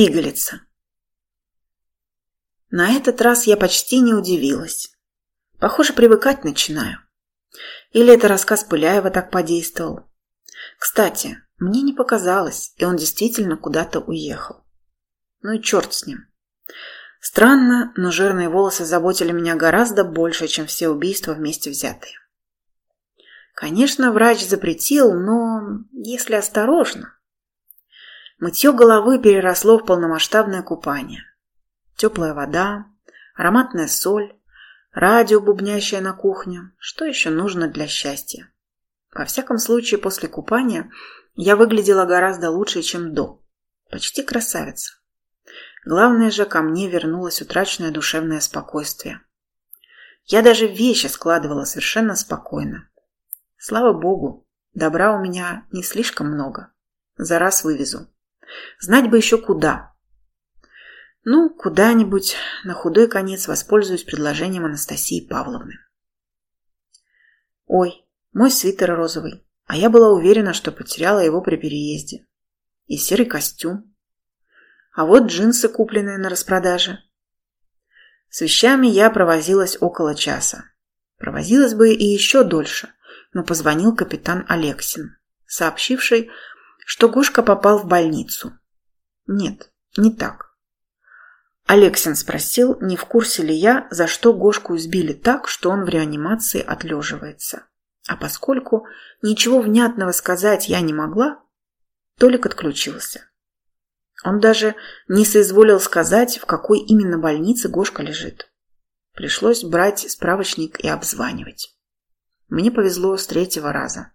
Пигалица. На этот раз я почти не удивилась. Похоже, привыкать начинаю. Или это рассказ Пыляева так подействовал. Кстати, мне не показалось, и он действительно куда-то уехал. Ну и черт с ним. Странно, но жирные волосы заботили меня гораздо больше, чем все убийства вместе взятые. Конечно, врач запретил, но если осторожно. Мытье головы переросло в полномасштабное купание. Теплая вода, ароматная соль, радио, бубнящее на кухне. Что еще нужно для счастья? Во всяком случае, после купания я выглядела гораздо лучше, чем до. Почти красавица. Главное же, ко мне вернулось утраченное душевное спокойствие. Я даже вещи складывала совершенно спокойно. Слава богу, добра у меня не слишком много. За раз вывезу. Знать бы еще куда. Ну, куда-нибудь на худой конец воспользуюсь предложением Анастасии Павловны. Ой, мой свитер розовый, а я была уверена, что потеряла его при переезде. И серый костюм. А вот джинсы, купленные на распродаже. С вещами я провозилась около часа. Провозилась бы и еще дольше, но позвонил капитан Алексин, сообщивший, что Гошка попал в больницу. Нет, не так. Алексин спросил, не в курсе ли я, за что Гошку избили так, что он в реанимации отлеживается. А поскольку ничего внятного сказать я не могла, Толик отключился. Он даже не соизволил сказать, в какой именно больнице Гошка лежит. Пришлось брать справочник и обзванивать. Мне повезло с третьего раза.